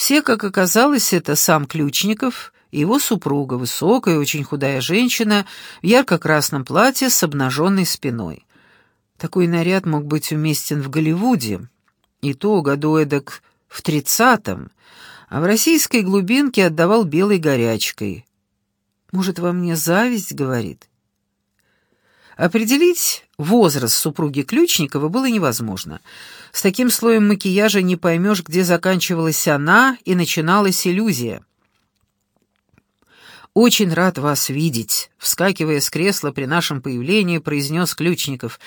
Все, как оказалось, это сам Ключников и его супруга, высокая, очень худая женщина, в ярко-красном платье с обнаженной спиной. Такой наряд мог быть уместен в Голливуде, и то году эдак в тридцатом, а в российской глубинке отдавал белой горячкой. Может, во мне зависть, говорит? Определить возраст супруги Ключникова было невозможно. С таким слоем макияжа не поймешь, где заканчивалась она и начиналась иллюзия. «Очень рад вас видеть», — вскакивая с кресла при нашем появлении, произнес Ключников.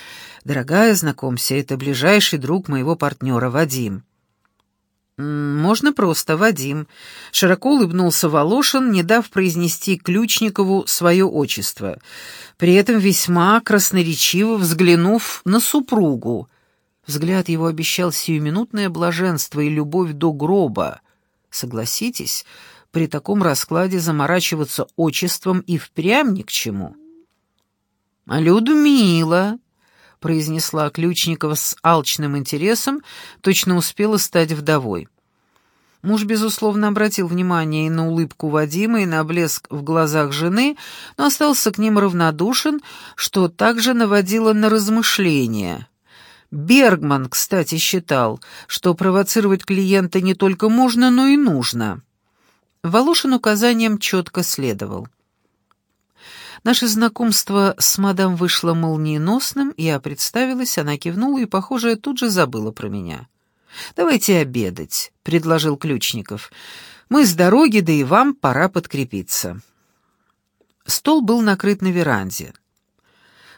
«Дорогая, знакомься, это ближайший друг моего партнера, Вадим». «Можно просто, Вадим», — широко улыбнулся Волошин, не дав произнести Ключникову свое отчество, при этом весьма красноречиво взглянув на супругу. Взгляд его обещал сиюминутное блаженство и любовь до гроба. Согласитесь, — при таком раскладе заморачиваться отчеством и впрямь ни к чему. «А Людмила», — произнесла Ключникова с алчным интересом, точно успела стать вдовой. Муж, безусловно, обратил внимание и на улыбку Вадима, и на блеск в глазах жены, но остался к ним равнодушен, что также наводило на размышления. Бергман, кстати, считал, что провоцировать клиента не только можно, но и нужно. Волошин указаниям четко следовал. Наше знакомство с мадам вышло молниеносным, я представилась, она кивнула и, похоже, тут же забыла про меня. «Давайте обедать», — предложил Ключников. «Мы с дороги, да и вам пора подкрепиться». Стол был накрыт на веранде.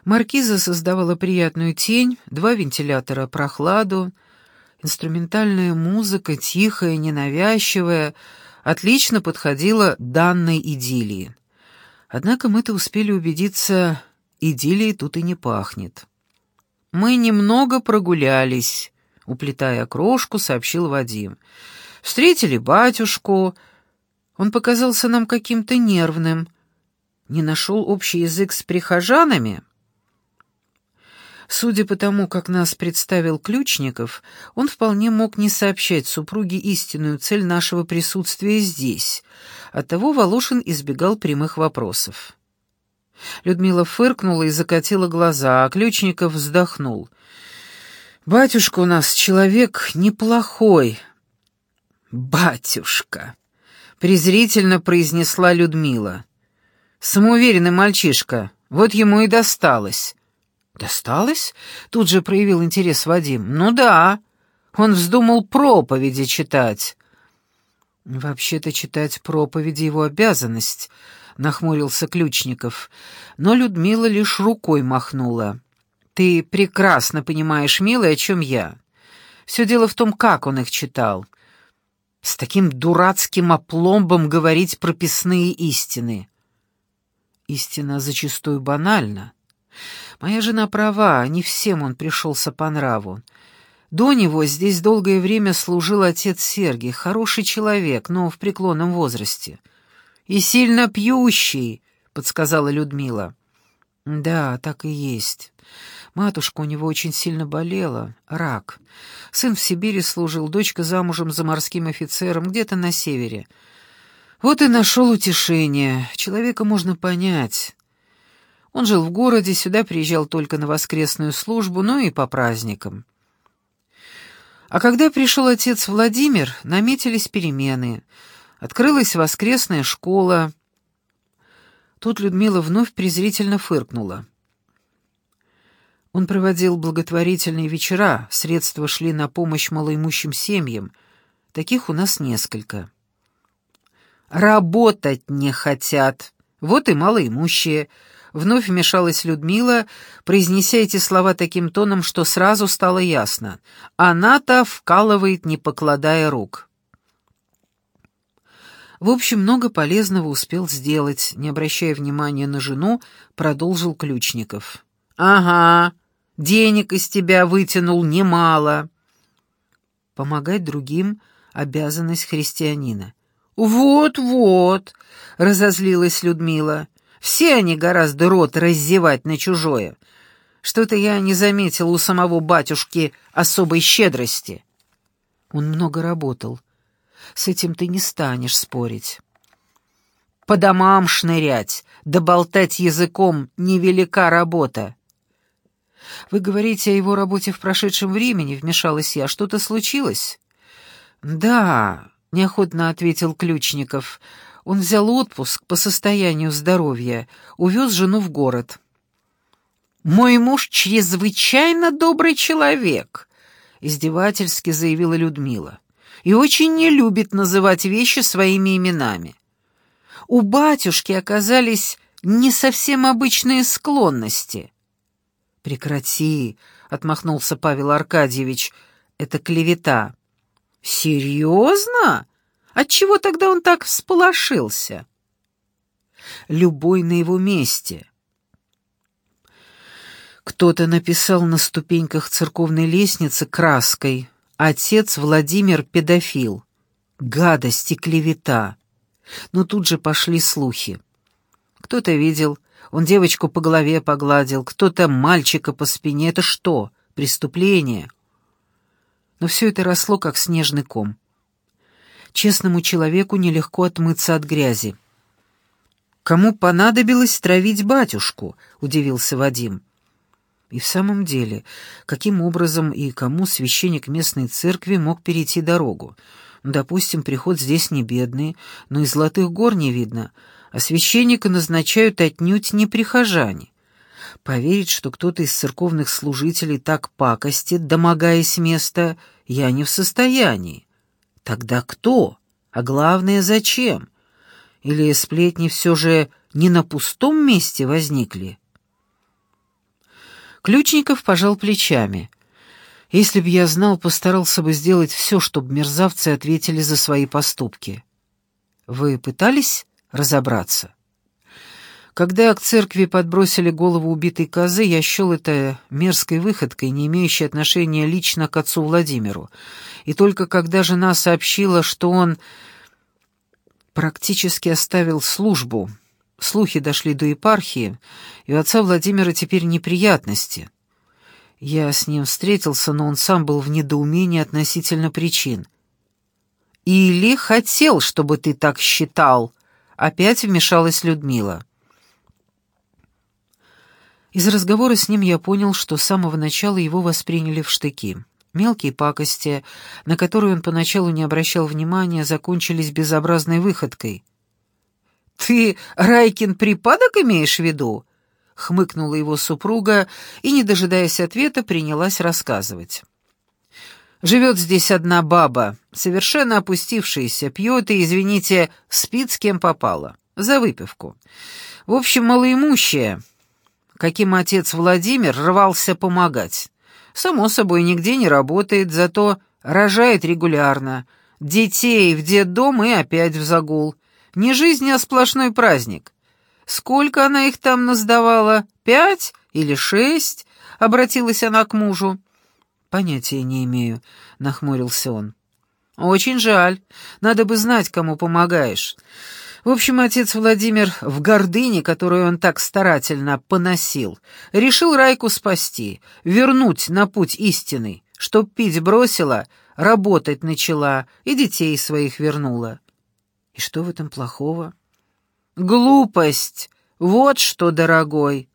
Маркиза создавала приятную тень, два вентилятора прохладу, инструментальная музыка, тихая, ненавязчивая — отлично подходила данной идиллии. Однако мы-то успели убедиться, идиллией тут и не пахнет. «Мы немного прогулялись», — уплетая крошку, сообщил Вадим. «Встретили батюшку. Он показался нам каким-то нервным. Не нашел общий язык с прихожанами?» Судя по тому, как нас представил Ключников, он вполне мог не сообщать супруге истинную цель нашего присутствия здесь. Оттого Волошин избегал прямых вопросов. Людмила фыркнула и закатила глаза, а Ключников вздохнул. «Батюшка у нас человек неплохой». «Батюшка!» — презрительно произнесла Людмила. «Самоуверенный мальчишка, вот ему и досталось». «Досталось?» — тут же проявил интерес Вадим. «Ну да, он вздумал проповеди читать». «Вообще-то читать проповеди его обязанность», — нахмурился Ключников. Но Людмила лишь рукой махнула. «Ты прекрасно понимаешь, милый, о чем я. Все дело в том, как он их читал. С таким дурацким опломбом говорить прописные истины». «Истина зачастую банальна. Моя жена права, не всем он пришелся по нраву. До него здесь долгое время служил отец Сергий, хороший человек, но в преклонном возрасте. «И сильно пьющий», — подсказала Людмила. «Да, так и есть. Матушка у него очень сильно болела, рак. Сын в Сибири служил, дочка замужем за морским офицером, где-то на севере. Вот и нашел утешение. Человека можно понять. Он жил в городе, сюда приезжал только на воскресную службу, ну и по праздникам. А когда пришел отец Владимир, наметились перемены. Открылась воскресная школа. Тут Людмила вновь презрительно фыркнула. Он проводил благотворительные вечера, средства шли на помощь малоимущим семьям. Таких у нас несколько. «Работать не хотят. Вот и малоимущие», Вновь вмешалась Людмила, произнеся эти слова таким тоном, что сразу стало ясно. Она-то вкалывает, не покладая рук. В общем, много полезного успел сделать, не обращая внимания на жену, продолжил Ключников. «Ага, денег из тебя вытянул немало». Помогать другим — обязанность христианина. «Вот-вот», — разозлилась Людмила, все они гораздо рот раздевать на чужое. Что-то я не заметил у самого батюшки особой щедрости. Он много работал. С этим ты не станешь спорить. По домам шнырять, да болтать языком — невелика работа. Вы говорите о его работе в прошедшем времени, вмешалась я. Что-то случилось? Да, неохотно ответил Ключников. Он взял отпуск по состоянию здоровья, увез жену в город. «Мой муж чрезвычайно добрый человек», — издевательски заявила Людмила, «и очень не любит называть вещи своими именами. У батюшки оказались не совсем обычные склонности». «Прекрати», — отмахнулся Павел Аркадьевич, — «это клевета». «Серьезно? Отчего тогда он так всполошился?» «Любой на его месте». Кто-то написал на ступеньках церковной лестницы краской «Отец Владимир педофил». Гадость и клевета. Но тут же пошли слухи. Кто-то видел, он девочку по голове погладил, кто-то мальчика по спине. Это что, преступление? Но все это росло, как снежный ком. Честному человеку нелегко отмыться от грязи. «Кому понадобилось травить батюшку?» — удивился Вадим. И в самом деле, каким образом и кому священник местной церкви мог перейти дорогу? Допустим, приход здесь не бедный, но из золотых гор не видно, а священника назначают отнюдь не прихожане. Поверить, что кто-то из церковных служителей так пакостит, домогаясь места, я не в состоянии. Тогда кто? А главное, зачем? Или сплетни все же не на пустом месте возникли? Ключников пожал плечами. Если б я знал, постарался бы сделать все, чтобы мерзавцы ответили за свои поступки. Вы пытались разобраться? Когда к церкви подбросили голову убитой козы, я счел это мерзкой выходкой, не имеющей отношения лично к отцу Владимиру. И только когда жена сообщила, что он практически оставил службу, слухи дошли до епархии, и у отца Владимира теперь неприятности. Я с ним встретился, но он сам был в недоумении относительно причин. «Или хотел, чтобы ты так считал», — опять вмешалась Людмила. Из разговора с ним я понял, что с самого начала его восприняли в штыки. Мелкие пакости, на которые он поначалу не обращал внимания, закончились безобразной выходкой. «Ты, Райкин, припадок имеешь в виду?» — хмыкнула его супруга и, не дожидаясь ответа, принялась рассказывать. «Живет здесь одна баба, совершенно опустившаяся, пьет и, извините, спит с кем попала, за выпивку. В общем, малоимущая» каким отец Владимир рвался помогать. Само собой, нигде не работает, зато рожает регулярно. Детей в детдом и опять в загул. Не жизнь, а сплошной праздник. Сколько она их там наздавала? Пять или шесть? Обратилась она к мужу. Понятия не имею, нахмурился он. Очень жаль. Надо бы знать, кому помогаешь. В общем, отец Владимир в гордыне, которую он так старательно поносил, решил Райку спасти, вернуть на путь истины, чтоб пить бросила, работать начала и детей своих вернула. И что в этом плохого? Глупость! Вот что, дорогой!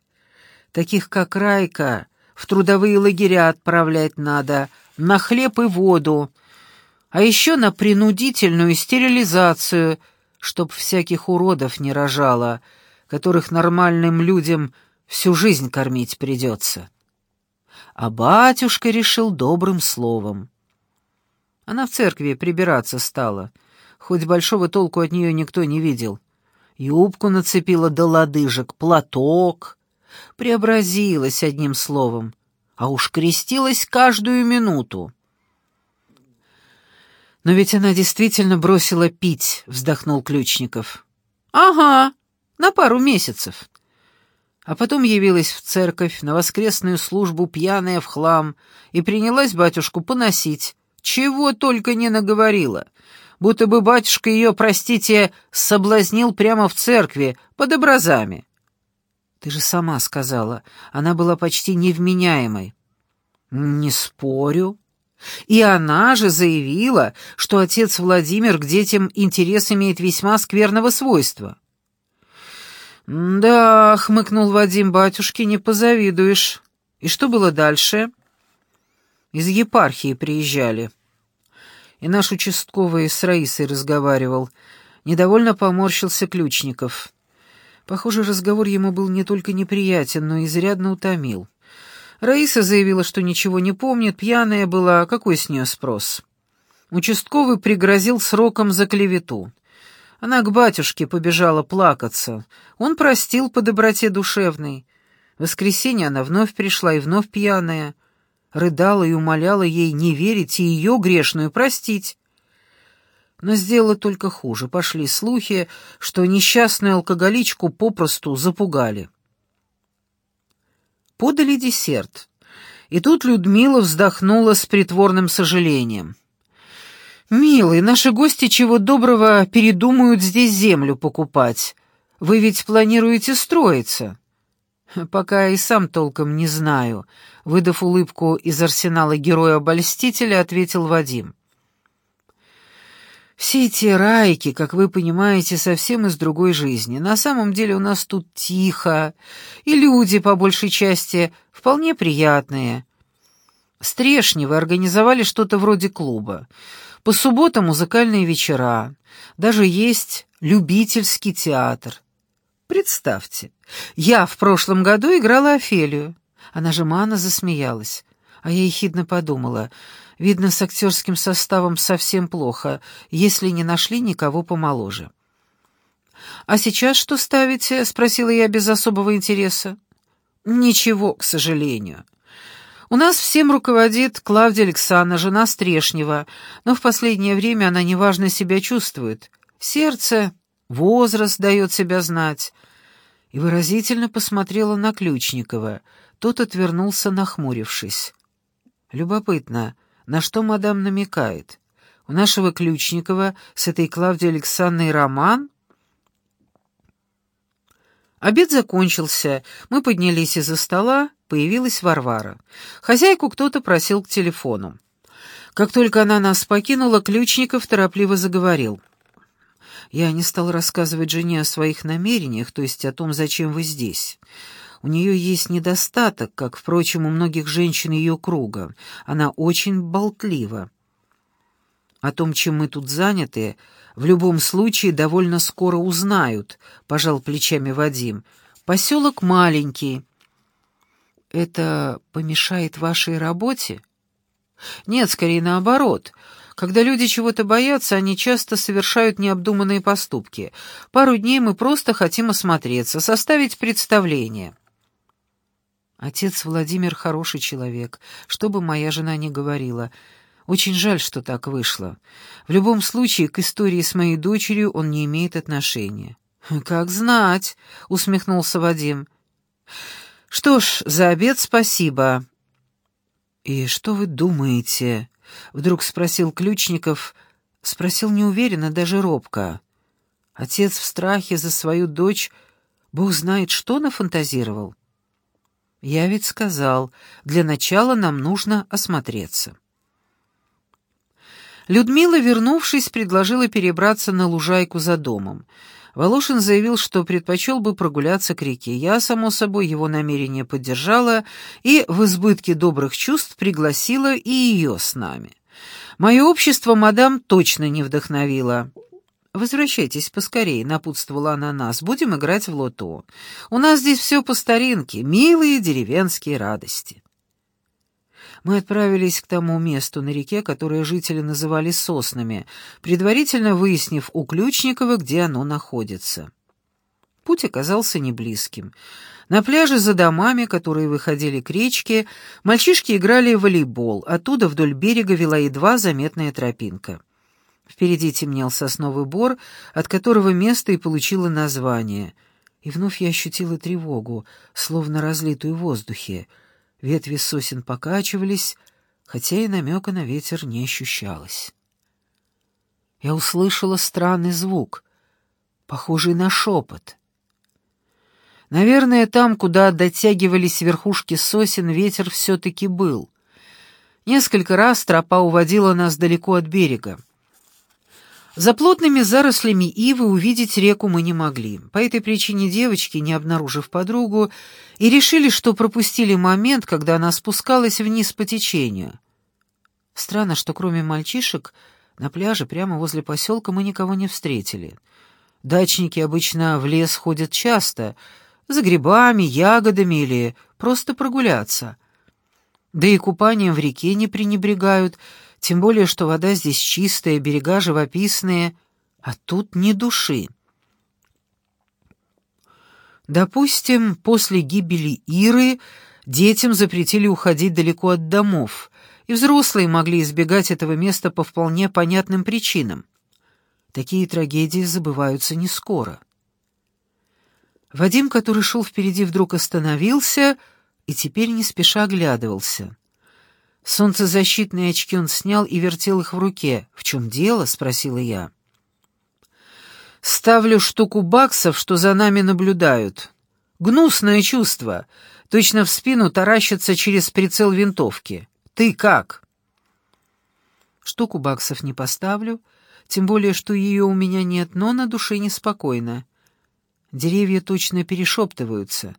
Таких, как Райка, в трудовые лагеря отправлять надо, на хлеб и воду, а еще на принудительную стерилизацию — чтоб всяких уродов не рожала, которых нормальным людям всю жизнь кормить придется. А батюшка решил добрым словом. Она в церкви прибираться стала, хоть большого толку от нее никто не видел. Юбку нацепила до лодыжек, платок. Преобразилась одним словом, а уж крестилась каждую минуту. «Но ведь она действительно бросила пить», — вздохнул Ключников. «Ага, на пару месяцев». А потом явилась в церковь на воскресную службу пьяная в хлам и принялась батюшку поносить. Чего только не наговорила. Будто бы батюшка ее, простите, соблазнил прямо в церкви, под образами. Ты же сама сказала, она была почти невменяемой. Не спорю. И она же заявила, что отец Владимир к детям интерес имеет весьма скверного свойства. «Да», — хмыкнул Вадим, — «батюшки, не позавидуешь. И что было дальше?» «Из епархии приезжали. И наш участковый с Раисой разговаривал. Недовольно поморщился Ключников. Похоже, разговор ему был не только неприятен, но и изрядно утомил. Раиса заявила, что ничего не помнит, пьяная была, какой с нее спрос? Участковый пригрозил сроком за клевету. Она к батюшке побежала плакаться. Он простил по доброте душевной. В воскресенье она вновь пришла и вновь пьяная. Рыдала и умоляла ей не верить и ее грешную простить. Но сделала только хуже. Пошли слухи, что несчастную алкоголичку попросту запугали. Подали десерт. И тут Людмила вздохнула с притворным сожалением. «Милый, наши гости чего доброго передумают здесь землю покупать. Вы ведь планируете строиться?» «Пока и сам толком не знаю», — выдав улыбку из арсенала героя-обольстителя, ответил Вадим. «Все эти райки, как вы понимаете, совсем из другой жизни. На самом деле у нас тут тихо, и люди, по большей части, вполне приятные. Стрешневы организовали что-то вроде клуба. По субботам музыкальные вечера. Даже есть любительский театр. Представьте, я в прошлом году играла Офелию. Она же Мана засмеялась. А я ехидно подумала, видно, с актерским составом совсем плохо, если не нашли никого помоложе. «А сейчас что ставите?» — спросила я без особого интереса. «Ничего, к сожалению. У нас всем руководит Клавдия Александровна, жена Стрешнева, но в последнее время она неважно себя чувствует. Сердце, возраст дает себя знать. И выразительно посмотрела на Ключникова. Тот отвернулся, нахмурившись. Любопытно, на что мадам намекает? У нашего Ключникова с этой Клавдией Александровной роман? Обед закончился, мы поднялись из-за стола, Появилась Варвара. Хозяйку кто-то просил к телефону. Как только она нас покинула, Ключников торопливо заговорил. Я не стал рассказывать жене о своих намерениях, то есть о том, зачем вы здесь. У нее есть недостаток, как, впрочем, у многих женщин ее круга. Она очень болтлива. О том, чем мы тут заняты, в любом случае довольно скоро узнают, — пожал плечами Вадим. Поселок маленький, это помешает вашей работе? Нет, скорее наоборот. Когда люди чего-то боятся, они часто совершают необдуманные поступки. Пару дней мы просто хотим осмотреться, составить представление. Отец Владимир хороший человек, что бы моя жена ни говорила. Очень жаль, что так вышло. В любом случае, к истории с моей дочерью он не имеет отношения. «Как знать», — усмехнулся Вадим. «Что ж, за обед спасибо». «И что вы думаете?» — вдруг спросил Ключников. Спросил неуверенно, даже робко. Отец в страхе за свою дочь, бог знает, что нафантазировал. Я ведь сказал, для начала нам нужно осмотреться. Людмила, вернувшись, предложила перебраться на лужайку за домом. Волошин заявил, что предпочел бы прогуляться к реке. Я, само собой, его намерение поддержала и в избытке добрых чувств пригласила и ее с нами. Мое общество мадам точно не вдохновило. «Возвращайтесь поскорее», — напутствовала она нас, — «будем играть в лото. У нас здесь все по старинке, милые деревенские радости» мы отправились к тому месту на реке, которое жители называли Соснами, предварительно выяснив у Ключникова, где оно находится. Путь оказался неблизким. На пляже за домами, которые выходили к речке, мальчишки играли в волейбол, оттуда вдоль берега вела едва заметная тропинка. Впереди темнел сосновый бор, от которого место и получило название. И вновь я ощутила тревогу, словно разлитую в воздухе — Ветви сосен покачивались, хотя и намека на ветер не ощущалось. Я услышала странный звук, похожий на шепот. Наверное, там, куда дотягивались верхушки сосен, ветер все-таки был. Несколько раз тропа уводила нас далеко от берега. За плотными зарослями ивы увидеть реку мы не могли. По этой причине девочки, не обнаружив подругу, и решили, что пропустили момент, когда она спускалась вниз по течению. Странно, что кроме мальчишек на пляже прямо возле поселка мы никого не встретили. Дачники обычно в лес ходят часто, за грибами, ягодами или просто прогуляться. Да и купанием в реке не пренебрегают, тем более, что вода здесь чистая, берега живописные, а тут ни души. Допустим, после гибели Иры детям запретили уходить далеко от домов, и взрослые могли избегать этого места по вполне понятным причинам. Такие трагедии забываются не скоро. Вадим, который шел впереди, вдруг остановился и теперь не спеша оглядывался. Солнцезащитные очки он снял и вертел их в руке. «В чем дело?» — спросила я. «Ставлю штуку баксов, что за нами наблюдают. Гнусное чувство. Точно в спину таращится через прицел винтовки. Ты как?» «Штуку баксов не поставлю, тем более, что ее у меня нет, но на душе неспокойно. Деревья точно перешептываются».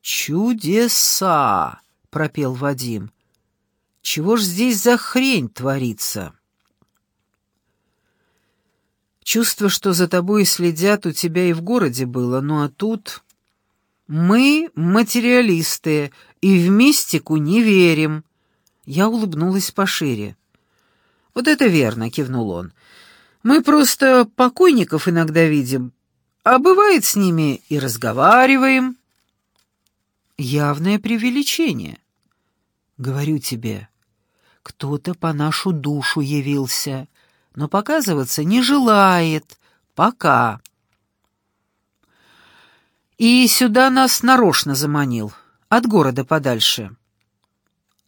«Чудеса!» — пропел Вадим. Чего ж здесь за хрень творится? Чувство, что за тобой следят, у тебя и в городе было, ну а тут... Мы материалисты и в мистику не верим. Я улыбнулась пошире. Вот это верно, кивнул он. Мы просто покойников иногда видим, а бывает с ними и разговариваем. Явное преувеличение. Говорю тебе, кто-то по нашу душу явился, но показываться не желает. Пока. И сюда нас нарочно заманил, от города подальше.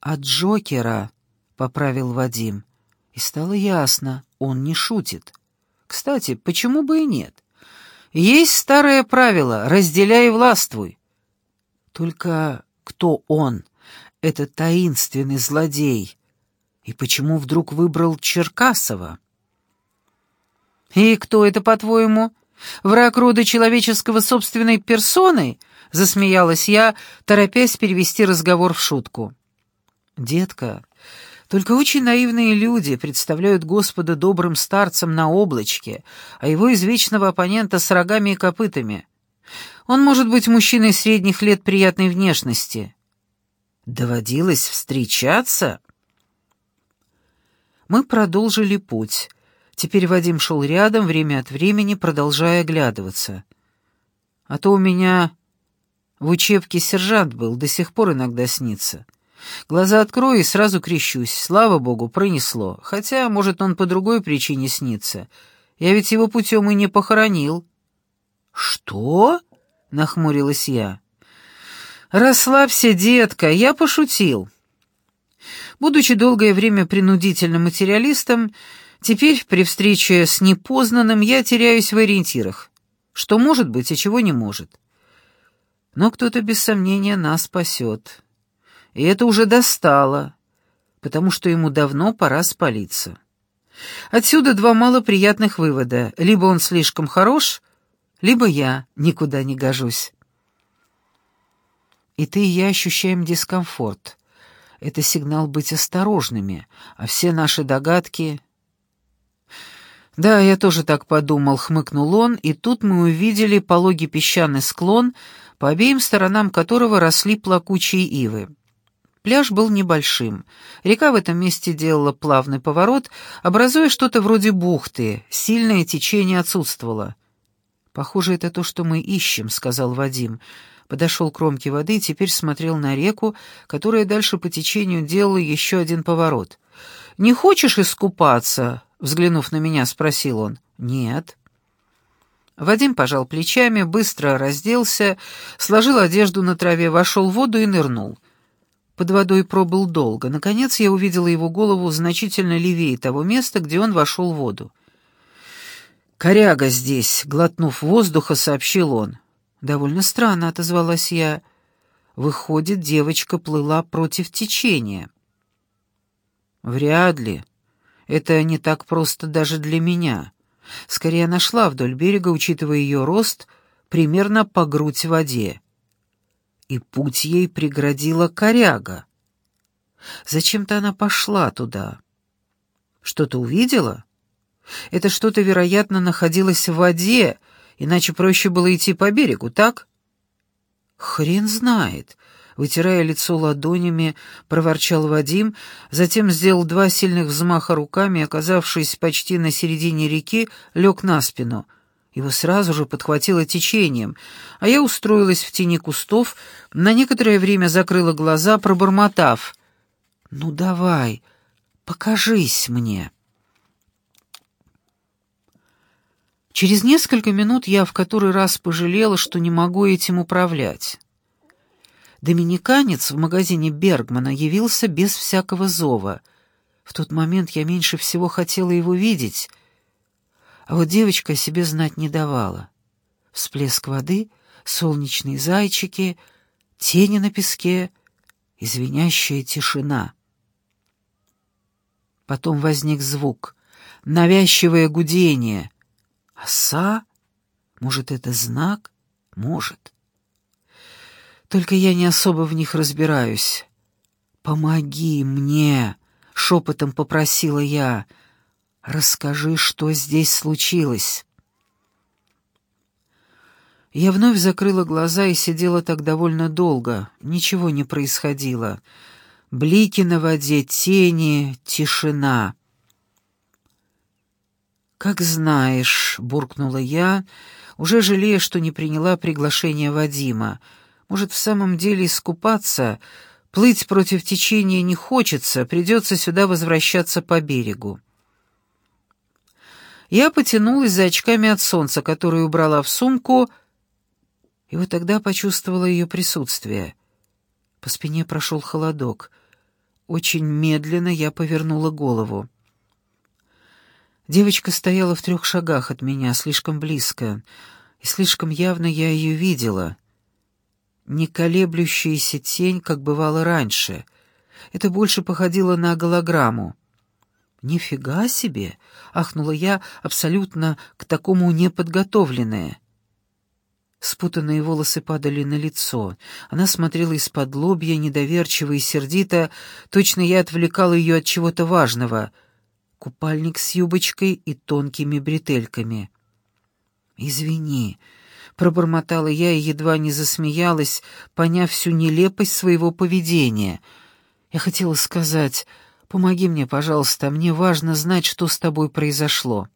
От Джокера, поправил Вадим. И стало ясно, он не шутит. Кстати, почему бы и нет? Есть старое правило «разделяй и властвуй». Только кто он? этот таинственный злодей? И почему вдруг выбрал Черкасова? «И кто это, по-твоему? Враг рода человеческого собственной персоной?» — засмеялась я, торопясь перевести разговор в шутку. «Детка, только очень наивные люди представляют Господа добрым старцем на облачке, а его извечного оппонента с рогами и копытами. Он может быть мужчиной средних лет приятной внешности, Доводилось встречаться? Мы продолжили путь. Теперь Вадим шел рядом, время от времени продолжая оглядываться. А то у меня в учебке сержант был, до сих пор иногда снится. Глаза открою и сразу крещусь. Слава богу, пронесло. Хотя, может, он по другой причине снится. Я ведь его путем и не похоронил. «Что?» — нахмурилась я. «Расслабься, детка, я пошутил». Будучи долгое время принудительным материалистом, теперь при встрече с непознанным я теряюсь в ориентирах. Что может быть, а чего не может. Но кто-то без сомнения нас спасет. И это уже достало, потому что ему давно пора спалиться. Отсюда два малоприятных вывода. Либо он слишком хорош, либо я никуда не гожусь. И ты и я ощущаем дискомфорт. Это сигнал быть осторожными, а все наши догадки... «Да, я тоже так подумал», — хмыкнул он, и тут мы увидели пологий песчаный склон, по обеим сторонам которого росли плакучие ивы. Пляж был небольшим. Река в этом месте делала плавный поворот, образуя что-то вроде бухты, сильное течение отсутствовало. «Похоже, это то, что мы ищем», — сказал Вадим подошел к кромке воды и теперь смотрел на реку, которая дальше по течению делала еще один поворот. «Не хочешь искупаться?» — взглянув на меня, спросил он. «Нет». Вадим пожал плечами, быстро разделся, сложил одежду на траве, вошел в воду и нырнул. Под водой пробыл долго. Наконец я увидела его голову значительно левее того места, где он вошел в воду. «Коряга здесь», — глотнув воздуха, сообщил он. «Довольно странно», — отозвалась я. «Выходит, девочка плыла против течения». Вряд ли. Это не так просто даже для меня. Скорее, она шла вдоль берега, учитывая ее рост, примерно по грудь в воде. И путь ей преградила коряга. Зачем-то она пошла туда. Что-то увидела? Это что-то, вероятно, находилось в воде, иначе проще было идти по берегу, так? Хрен знает. Вытирая лицо ладонями, проворчал Вадим, затем сделал два сильных взмаха руками, оказавшись почти на середине реки, лег на спину. Его сразу же подхватило течением, а я устроилась в тени кустов, на некоторое время закрыла глаза, пробормотав. «Ну давай, покажись мне». Через несколько минут я в который раз пожалела, что не могу этим управлять. Доминиканец в магазине Бергмана явился без всякого зова. В тот момент я меньше всего хотела его видеть, а вот девочка себе знать не давала. Всплеск воды, солнечные зайчики, тени на песке, извиняющая тишина. Потом возник звук, навязчивое гудение — Оса? Может, это знак? Может. Только я не особо в них разбираюсь. «Помоги мне!» — шепотом попросила я. «Расскажи, что здесь случилось». Я вновь закрыла глаза и сидела так довольно долго. Ничего не происходило. Блики на воде, тени, тишина. «Как знаешь», — буркнула я, уже жалея, что не приняла приглашение Вадима. «Может, в самом деле искупаться? Плыть против течения не хочется, придется сюда возвращаться по берегу». Я потянулась за очками от солнца, которые убрала в сумку, и вот тогда почувствовала ее присутствие. По спине прошел холодок. Очень медленно я повернула голову. Девочка стояла в трех шагах от меня, слишком близко, и слишком явно я ее видела. Не колеблющаяся тень, как бывало раньше. Это больше походило на голограмму. «Нифига себе!» — ахнула я, абсолютно к такому неподготовленная. Спутанные волосы падали на лицо. Она смотрела из-под лобья, недоверчиво и сердито. Точно я отвлекала ее от чего-то важного — купальник с юбочкой и тонкими бретельками. «Извини», — пробормотала я и едва не засмеялась, поняв всю нелепость своего поведения. Я хотела сказать, «Помоги мне, пожалуйста, мне важно знать, что с тобой произошло».